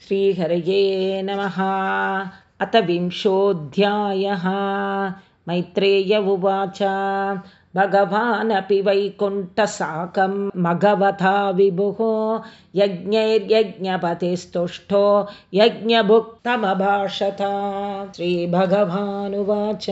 श्रीहरये नमः। अथ विंशोऽध्यायः। मैत्रेय उवाच भगवानपि वैकुण्ठसाकं मघवथा विभुः यज्ञैर्यज्ञपतिस्तुष्टो यज्ञभुक्तमभाषत। श्रीभगवानुवाच।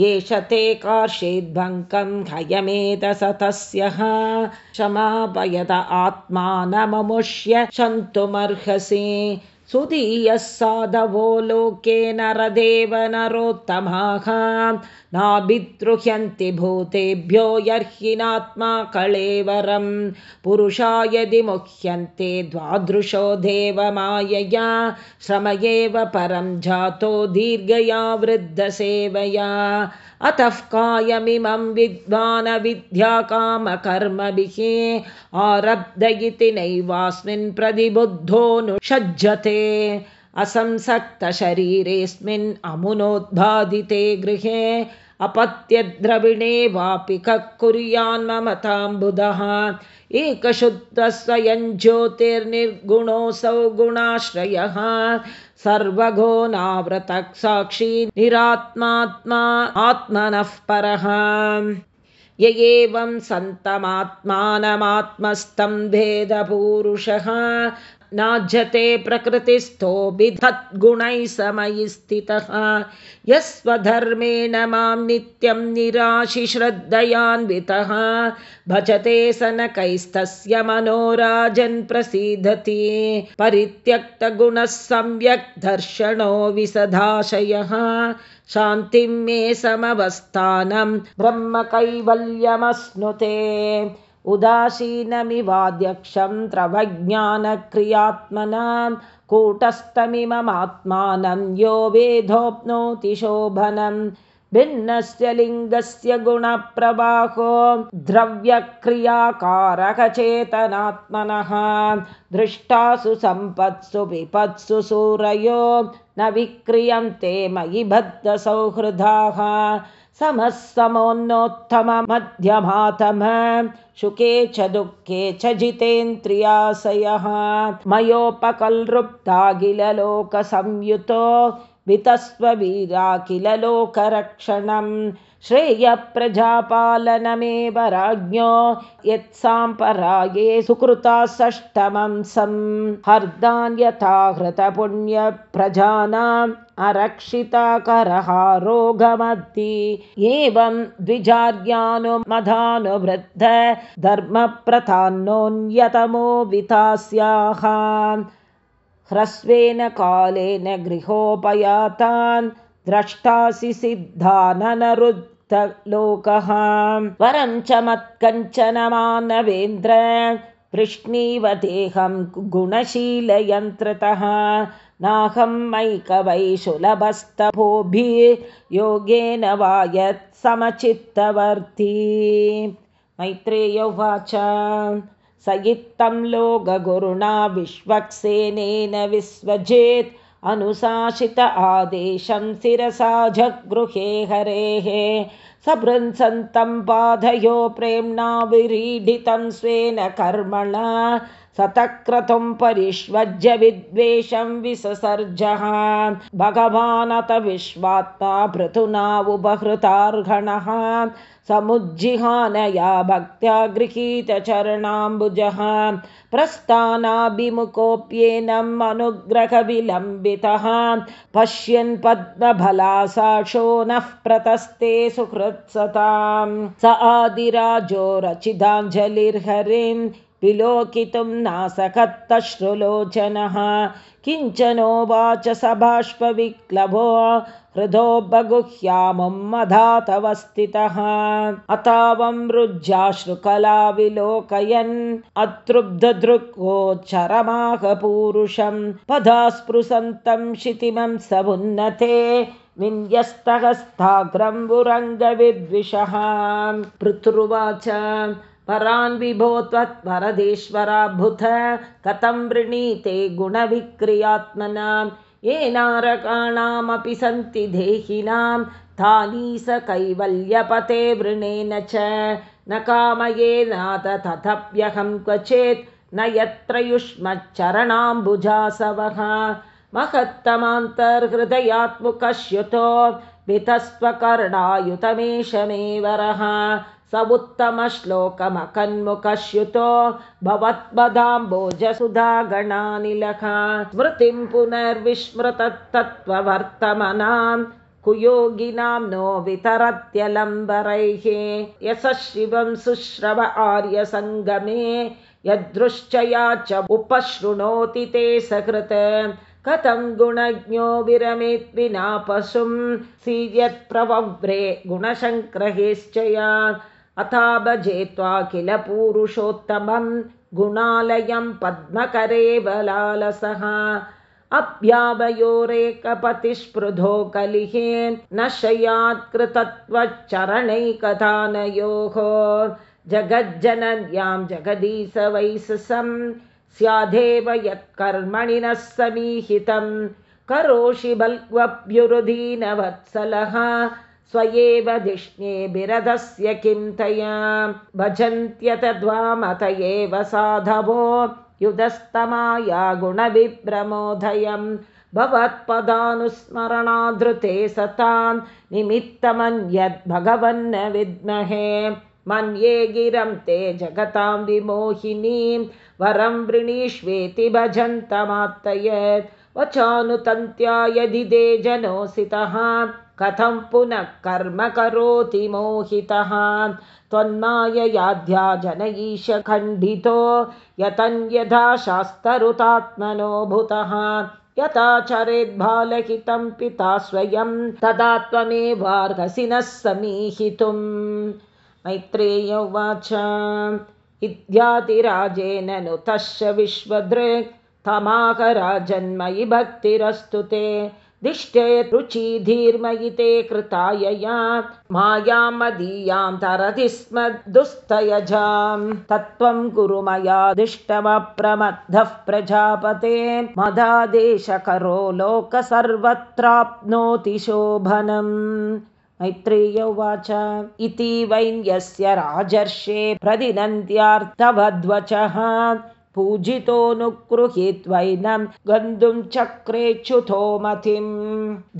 एष ते कार्षेद्भङ्कं हयमेतसतस्यः। क्षमापयत आत्मानममुष्य क्षन्तुमर्हसि सुधीयः साधवो लोके नरदेव नरोत्तमाः नाभिद्रुह्यन्ति भूतेभ्यो यर्हिनात्मा कळेवरं पुरुषा यदि मुह्यन्ते द्वादृशो देवमायया श्रम एव परं जातो दीर्घया वृद्धसेवया। अतः कायमिमं विद्वानविद्याकामकर्मभिः आरब्ध इति नैवास्मिन् प्रतिबुद्धोऽनुषज्जते असंसक्तशरीरेऽस्मिन् अमुनोद्बाधिते गृहे अपत्यद्रविणे वापि कः कुर्यान्ममताम्बुधः एकशुद्धस्वयं ज्योतिर्निर्गुणोऽसौ गुणाश्रयः। सर्वगोनावृतक्साक्षी निरात्मात्मा आत्मनः परः। य एवं सन्तमात्मानमात्मस्तं भेदपूरुषः नाज्यते प्रकृतिस्थो विधद्गुणैः समयि स्थितः। यस्वधर्मेण मां नित्यं निराशिश्रद्धयान्वितः। भजते सनकैस्तस्य मनोराजन् प्रसीदति। परित्यक्तगुणः सम्यक् दर्शनो विसदाशयः शान्तिं मे समवस्थानं ब्रह्मकैवल्यमश्नुते उदासीनमिवाध्यक्षं त्रवज्ञानक्रियात्मनां कूटस्थमिममात्मानं यो वेदोप्नोति शोभनं भिन्नस्य लिङ्गस्य गुणप्रवाहो द्रव्यक्रियाकारकचेतनात्मनः दृष्टासु सम्पत्सु विपत्सु सूरयो न विक्रियन्ते मयि बद्धसौहृदाः समः समोन्नोत्तममध्यमातम शुके च दुःखे च जितेन्द्रियाशयः मयोपकलृप्ताखिलोकसंयुतो वितस्ववीरा किल लोकरक्षणं श्रेयप्रजापालनमेव राज्ञो यत्साम्पराये सुकृता षष्ठमं सं हर्दान्यथा हृतपुण्यप्रजानाम् अरक्षिताकरः रोगमद्दि एवं द्विजार्यानुमधानुवृद्ध धर्मप्रधान्योन्यतमो वितास्याः ह्रस्वेन कालेन गृहोपयातान् द्रष्टासि सिद्धाननरुद्धलोकः। वरं च मत्कञ्चन मानवेन्द्र देहं गुणशीलयन्त्रतः। नाहं मैकवैशुलभस्तभोभिर्योगेन वा यत् समचित्तवर्ती मैत्रेय उवाच स इत्थं लोकगुरुणा विश्वक्सेनेन विश्वजेत् अनुशासित आदेशं शिरसा जगृहे हरेः सभृन्सन्तं पाधयो प्रेम्णा विरीडितं स्वेन कर्मणा सतक्रतुं परिष्वज्य विद्वेषं विससर्जः। भगवानत विश्वात्मा पृथुना उपहृतार्हणः समुज्जिहानया भक्त्या गृहीतचरणाम्बुजः प्रस्थानाभिमुखोऽप्येनम् अनुग्रहविलम्बितः। पश्यन् पद्मफलासाक्षो नः प्रतस्ते स आदिराजो रचिताञ्जलिर्हरिम् विलोकितुं नासकत्तश्रुलोचनः किञ्चनोवाच स बाष्पविक्लभो हृदो बगुह्यामुं मधातवस्थितः। अतावं रुज्जाश्रुकला विलोकयन् अतृब्धदृक्ोच्चरमाहपूरुषं पदास्पृशन्तं क्षितिमं समुन्नते विन्यस्तहस्ताग्रम्बुरङ्गविद्विषः पृथुरुवाच परान् विभो त्वत्परदेश्वराभुत कथं वृणीते गुणविक्रियात्मनां ये नारकाणामपि सन्ति देहिनां तानि स कैवल्यपते वृणेन च। न कामये नाथ तथप्यहं क्वचेत् न यत्र युष्मच्चरणाम्बुजासवः महत्तमान्तर्हृदयात्मुकश्युतो वितस्त्वकर्णायुतमेषमेवरः स उत्तमश्लोकमकन्मुखश्युतो भवत्पदाम्बोजसुधा गणानिलः स्मृतिं पुनर्विस्मृतत्तत्त्ववर्तमनां कुयोगिनां नो वितरत्यलम्बरैः यशः शिवं शुश्रव आर्यसङ्गमे यदृश्चया च उपशृणोति ते सकृत। कथं गुणज्ञो विरमेत् विना पशुं सीयत्प्रवव्रे गुणशङ्क्रहेश्चया अथा भजे त्वा किल पूरुषोत्तमं गुणालयं पद्मकरे बलालसः अभ्यावयोरेकपतिस्पृधो कलिहे न शयात्कृतत्वच्चरणैकथानयोः जगज्जनन्यां जगदीश वैससं स्यादेव यत्कर्मणि नः समीहितं करोषि बल्क्वभ्युरुदीनवत्सलः स्वयेव धिष्णे बिरदस्य भजन्त्यतद्वामत एव साधवो? युधस्तमाया गुणविभ्रमोदयं भवत्पदानुस्मरणाधृते सतां। निमित्तमन्यद्भगवन्न विद्महे। मन्ये गिरं ते जगतां विमोहिनीं। वरं वृणीष्वेति भजन्तमात्तयत्। वचानुतन्त्या यदि ते जनोसितः कथं पुनः कर्म करोति मोहितः? त्वन्माययाध्या जन ईश खण्डितो यतन्यथा शास्तरुतात्मनो भूतः। यथा चरेद्बालहितं पिता स्वयं तदा त्वमेवार्हसि नः समीहितुम्। मैत्रेय उवाच। इत्यादिराजेन नुतश्च विश्वदृक् तमाकराजन्मयि भक्तिरस्तु ते दिष्टे रुचि ते कृतायया मायां मदीयां तरति स्म दुस्तयजां तत्त्वं कुरु मयादिष्टमप्रमद्धः प्रजापते। मदादेशकरो लोक सर्वत्राप्नोति शोभनम्। मैत्रेय उवाच। इति वैन्यस्य राजर्षे प्रदिनन्द्यार्थवद्वचः पूजितोऽनुगृहीत्वैनं गन्तुं चक्रेच्छुतो मतिं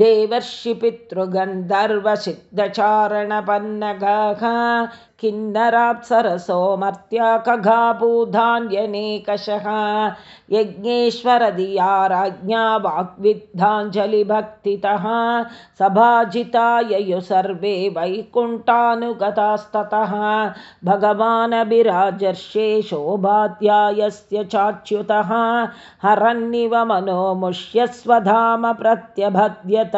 देवर्षिपितृगन्धर्वसिद्धचारणपन्नगाः किन्नराप्सरसो मर्त्या खगाभूधान्यनेकषः यज्ञेश्वरधिया राज्ञा वाग्विद्धाञ्जलिभक्तितः सभाजिता ययु सर्वे वैकुण्ठानुगतास्ततः। भगवानभिराजर्षे शोभाध्यायस्य चाच्युतः। हरन्निव मनोमुष्य स्वधाम प्रत्यभद्यत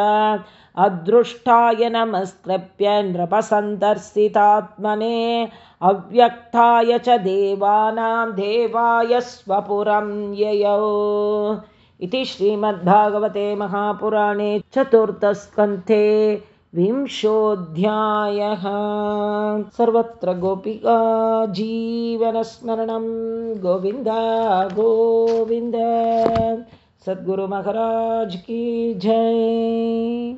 अदृष्टाय नमस्कृप्य नृपसन्दर्शितात्मने अव्यक्ताय च देवानां देवाय स्वपुरं ययौ। इति श्रीमद्भागवते महापुराणे चतुर्थस्कन्थे विंशोऽध्यायः। सर्वत्र गोपिका जीवनस्मरणं। गोविन्द गोविन्द। सद्गुरुमहाराज की जय